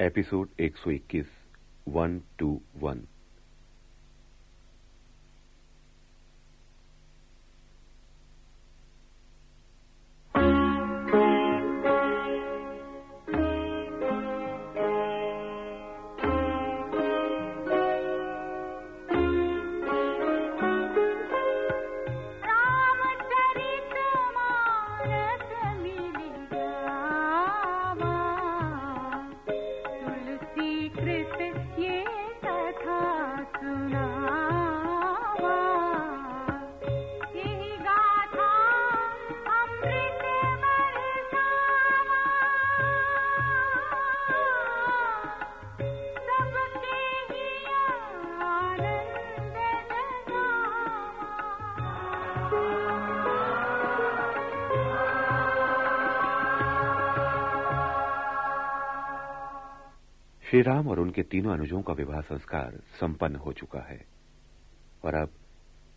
Episode 121 121 Shri Ram और उनके तीनों अनुजों का विवाह संस्कार संपन्न हो चुका है और अब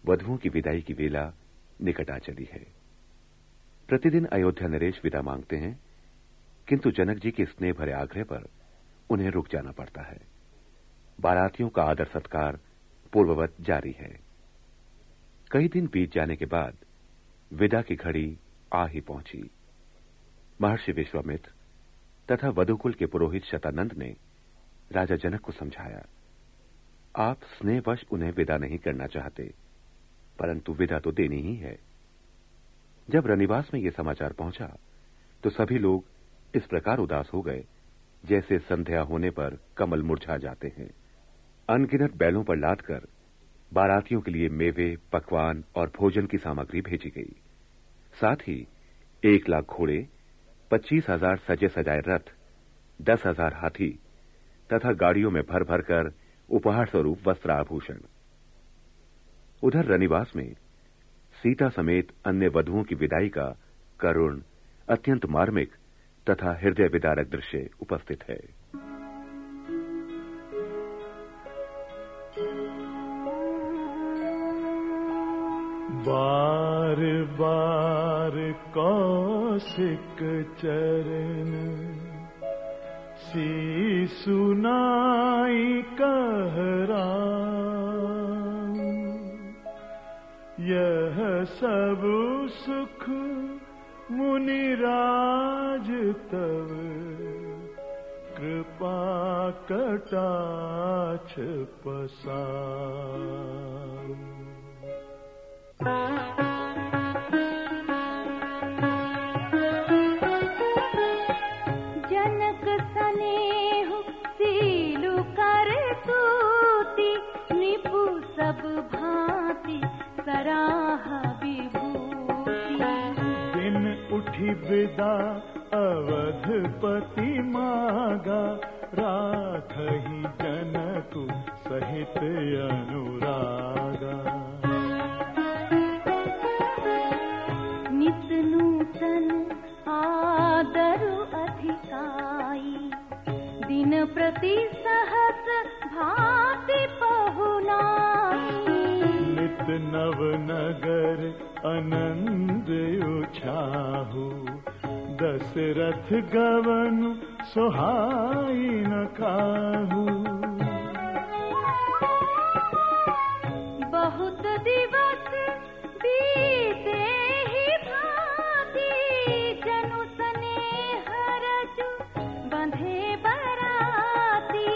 वधुओं की विदाई की वेला निकट आ चली है। प्रतिदिन अयोध्या नरेश विदा मांगते हैं, किंतु जनक जी के स्नेह भरे आग्रह पर उन्हें रुक जाना पड़ता है। बारातियों का आदर सत्कार पूर्ववत जारी है। कई दिन बीत जाने के बाद विदा की घड़ी आ ही पहुँची। महर्षि विश्वामित्र तथा वधुकुल के पुरोहित शतानंद ने राजा जनक को समझाया, आप स्नेहवश उन्हें विदा नहीं करना चाहते, परंतु विदा तो देनी ही है। जब रनिवास में यह समाचार पहुँचा तो सभी लोग इस प्रकार उदास हो गए, जैसे संध्या होने पर कमल मुरझा जाते हैं। अनगिनत बैलों पर लादकर बारातियों के लिए मेवे, पकवान और भोजन की सामग्री भेजी गई। साथ ही एक लाख घोड़े, पच्चीस हज़ार सजे सजाए रथ, दस हज़ार हाथी तथा गाड़ियों में भर भर कर उपहार स्वरूप वस्त्र आभूषण उधर रनिवास में सीता समेत अन्य वधुओं की विदाई का करुण अत्यंत मार्मिक तथा हृदय विदारक दृश्य उपस्थित है। बार बार कौशिक चरण सी सुनाई कहरा। यह सब सुख मुनिराज तव। कृपा कटाछ पसा अवधपति मागा। राखहि जनकु सहित अनुरागा। नित नूतन आदरु अधिकाई। दिन प्रति सहस भाति पहुनाई नित नव नगर अनंद उछाहू दशरथ गवन सुहाई न काहू। बहुत दिवस बीते ही भाती जनु हरजु बंधे बराती।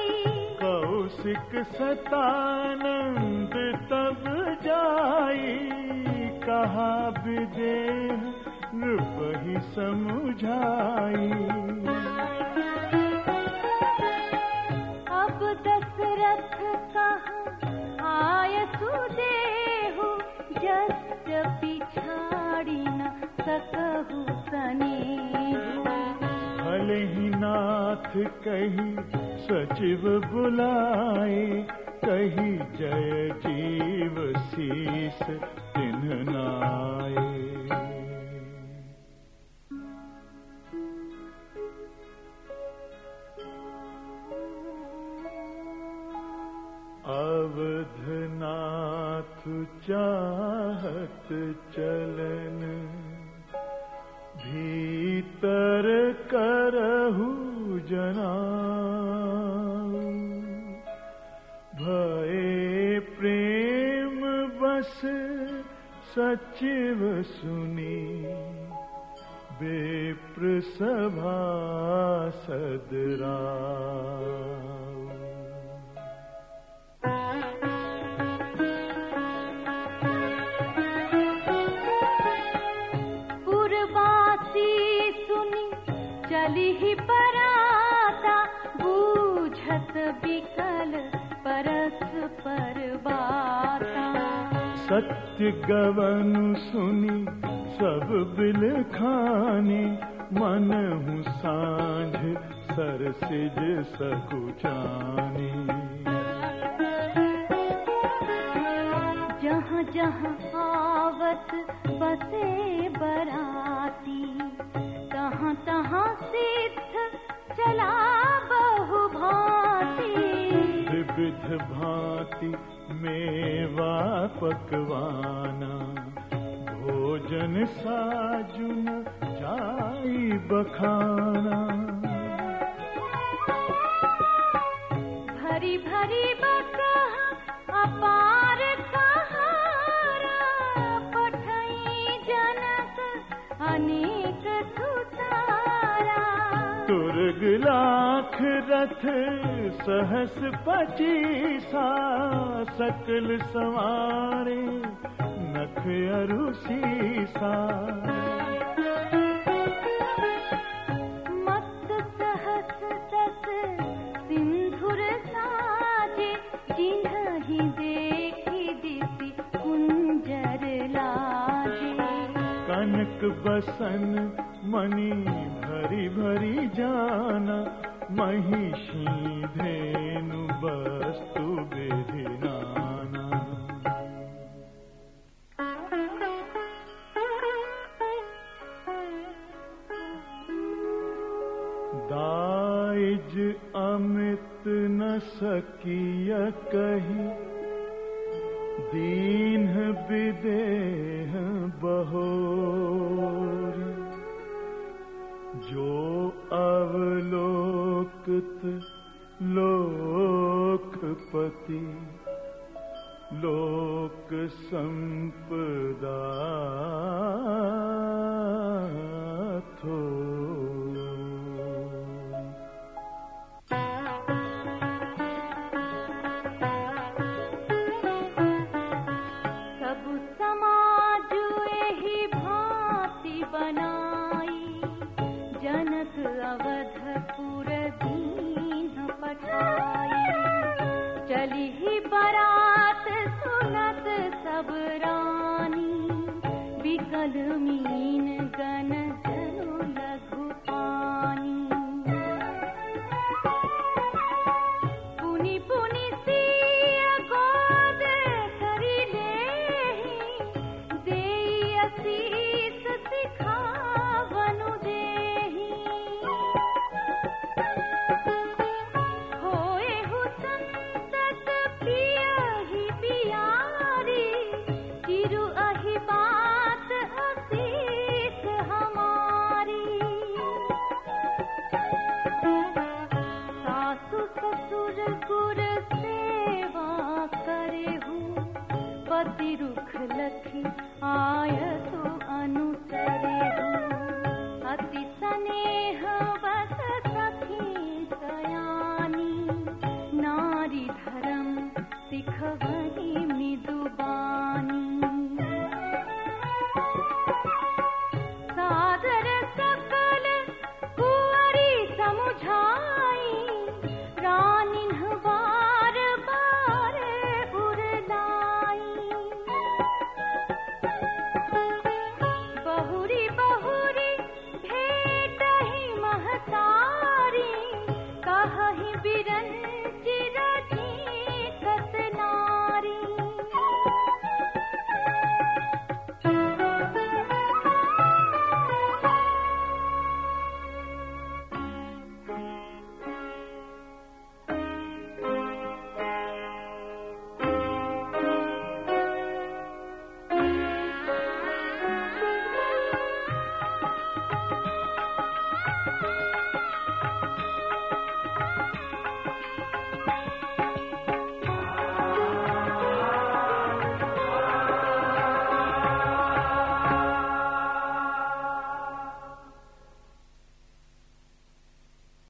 कौशिक सतानंद तब जाई कहा विदेह नृपहि समुझाई। अब दशरथ कहा आय सुदेहु जस पिछाड़ी न सकहु नाथ कही सचिव बुलाए कही जय जीव शीस तिन्हनाए अवधनाथ चाहत चलन भीतर करहु जना। भये प्रेम बस सचिव सुनी। विप्र सभा सदरा। ही पराता बूझत बिकल पर बाता सत्य गवन सुनी सब बिल खाने मन हूँ सांझ सर सिज सकुचानी जहाँ जहाँ आवत बसे बराती तहाँ तहाँ सिद्ध चला बहु भांति विविध भांति मेवा पकवाना। भोजन साजुन जाई बखाना। भरी भरी बकहा अपार अनेक सुतारा तुर्ग लाख रथ सहस पचीसा सकल सवारे नख अरु कनक बसन मणि भरी भरी जाना महिषी धेनु वस्तु विधि नाना। दाइज अमित न सकिय कही दीन विदेह बहोर ਜੋ ਅਵਲੋਕਤ ਲੋਕਪਤੀ ਲੋਕ ਸੰਪਦਾ।